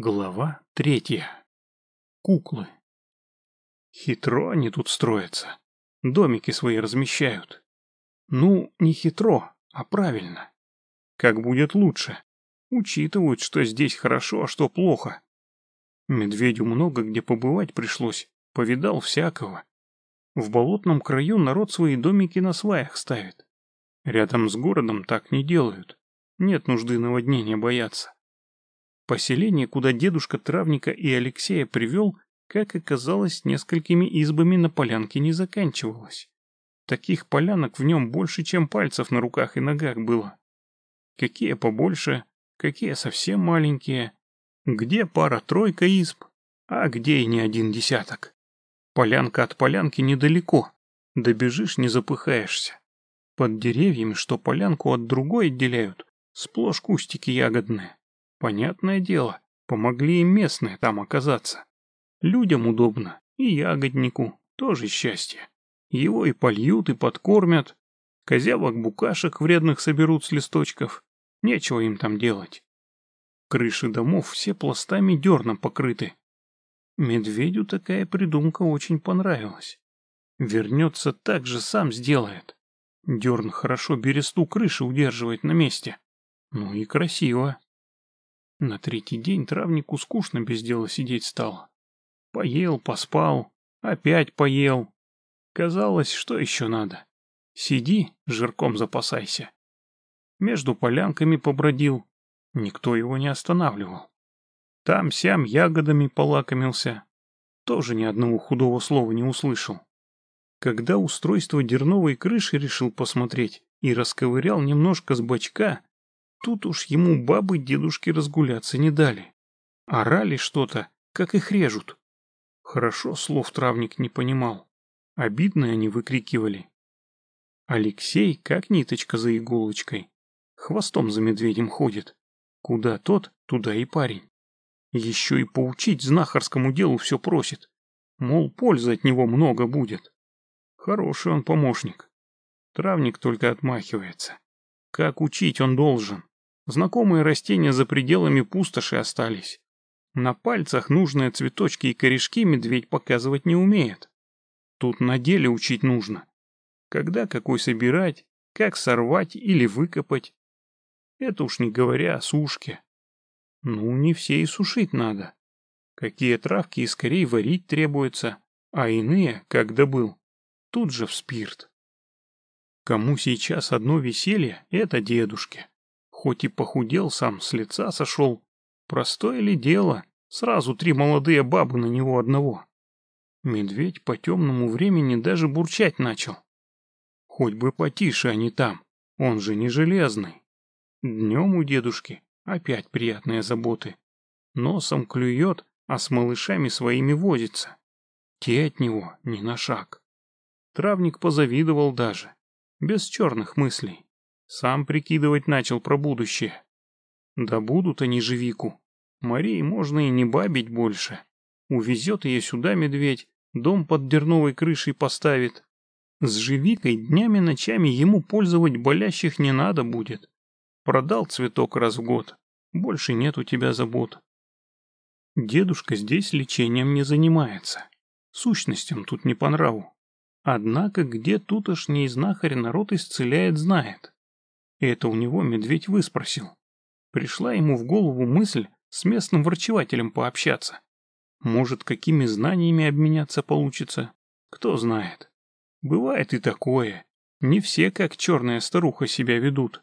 Глава третья. Куклы. Хитро они тут строятся. Домики свои размещают. Ну, не хитро, а правильно. Как будет лучше. Учитывают, что здесь хорошо, а что плохо. Медведю много где побывать пришлось, повидал всякого. В болотном краю народ свои домики на сваях ставит. Рядом с городом так не делают. Нет нужды наводнения бояться. Поселение, куда дедушка травника и Алексея привел, как оказалось, несколькими избами на полянке не заканчивалось. Таких полянок в нем больше, чем пальцев на руках и ногах было. Какие побольше, какие совсем маленькие. Где пара-тройка изб, а где и не один десяток. Полянка от полянки недалеко, добежишь не запыхаешься. Под деревьями, что полянку от другой отделяют, сплошь кустики ягодные. Понятное дело, помогли и местные там оказаться. Людям удобно, и ягоднику тоже счастье. Его и польют, и подкормят. Козявок-букашек вредных соберут с листочков. Нечего им там делать. Крыши домов все пластами дерна покрыты. Медведю такая придумка очень понравилась. Вернется так же сам сделает. Дерн хорошо бересту крыши удерживает на месте. Ну и красиво. На третий день травнику скучно без дела сидеть стало. Поел, поспал, опять поел. Казалось, что еще надо? Сиди, жирком запасайся. Между полянками побродил. Никто его не останавливал. Там-сям ягодами полакомился. Тоже ни одного худого слова не услышал. Когда устройство дерновой крыши решил посмотреть и расковырял немножко с бочка, Тут уж ему бабы дедушки разгуляться не дали. Орали что-то, как их режут. Хорошо слов травник не понимал. Обидно они выкрикивали. Алексей, как ниточка за иголочкой, хвостом за медведем ходит. Куда тот, туда и парень. Еще и поучить знахарскому делу все просит. Мол, пользы от него много будет. Хороший он помощник. Травник только отмахивается. Как учить он должен? Знакомые растения за пределами пустоши остались. На пальцах нужные цветочки и корешки медведь показывать не умеет. Тут на деле учить нужно. Когда какой собирать, как сорвать или выкопать. Это уж не говоря о сушке. Ну, не все и сушить надо. Какие травки и скорее варить требуется, а иные, как добыл, тут же в спирт. Кому сейчас одно веселье, это дедушке. Хоть и похудел сам, с лица сошел. Простое ли дело? Сразу три молодые бабы на него одного. Медведь по темному времени даже бурчать начал. Хоть бы потише они там, он же не железный. Днем у дедушки опять приятные заботы. Носом клюет, а с малышами своими возится. Те от него ни на шаг. Травник позавидовал даже, без черных мыслей. Сам прикидывать начал про будущее. Да будут они живику. Марии можно и не бабить больше. Увезет ее сюда медведь, дом под дерновой крышей поставит. С живикой днями-ночами ему пользовать болящих не надо будет. Продал цветок раз в год. Больше нет у тебя забот. Дедушка здесь лечением не занимается. Сущностям тут не по нраву. Однако где тутошний знахарь народ исцеляет знает. Это у него медведь выспросил. Пришла ему в голову мысль с местным врачевателем пообщаться. Может, какими знаниями обменяться получится? Кто знает. Бывает и такое. Не все, как черная старуха, себя ведут.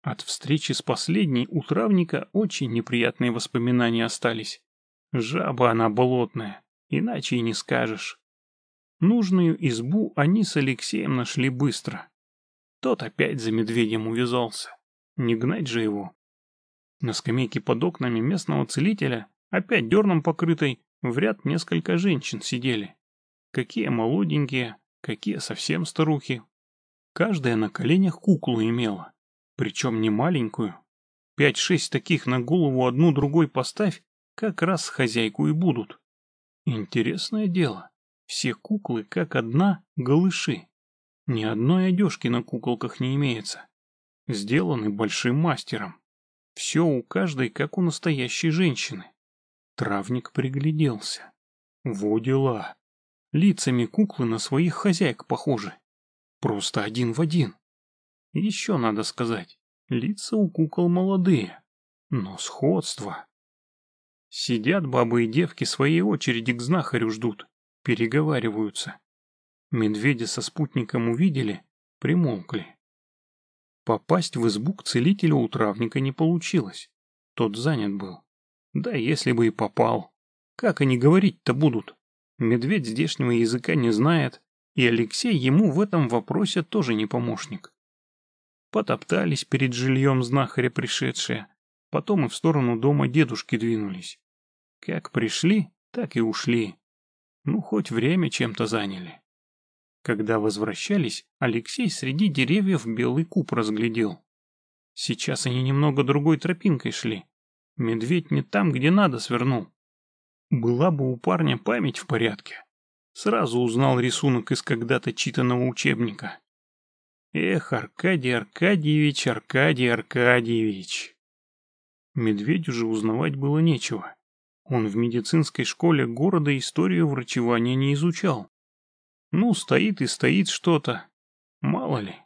От встречи с последней у травника очень неприятные воспоминания остались. Жаба она болотная, иначе и не скажешь. Нужную избу они с Алексеем нашли быстро. Тот опять за медведем увязался. Не гнать же его. На скамейке под окнами местного целителя, опять дерном покрытой, в ряд несколько женщин сидели. Какие молоденькие, какие совсем старухи. Каждая на коленях куклу имела, причем не маленькую. Пять-шесть таких на голову одну другой поставь, как раз хозяйку и будут. Интересное дело, все куклы, как одна, голыши. Ни одной одежки на куколках не имеется. Сделаны большим мастером. Все у каждой, как у настоящей женщины. Травник пригляделся. Во дела. Лицами куклы на своих хозяек похожи. Просто один в один. Еще надо сказать, лица у кукол молодые, но сходство. Сидят бабы и девки своей очереди к знахарю ждут, переговариваются. Медведя со спутником увидели, примолкли. Попасть в избу к целителю у травника не получилось. Тот занят был. Да если бы и попал. Как они говорить-то будут? Медведь здешнего языка не знает, и Алексей ему в этом вопросе тоже не помощник. Потоптались перед жильем знахаря пришедшие, потом и в сторону дома дедушки двинулись. Как пришли, так и ушли. Ну, хоть время чем-то заняли. Когда возвращались, Алексей среди деревьев белый куб разглядел. Сейчас они немного другой тропинкой шли. Медведь не там, где надо, свернул. Была бы у парня память в порядке. Сразу узнал рисунок из когда-то читанного учебника. Эх, Аркадий Аркадьевич, Аркадий Аркадьевич. Медведю же узнавать было нечего. Он в медицинской школе города историю врачевания не изучал. Ну, стоит и стоит что-то. Мало ли.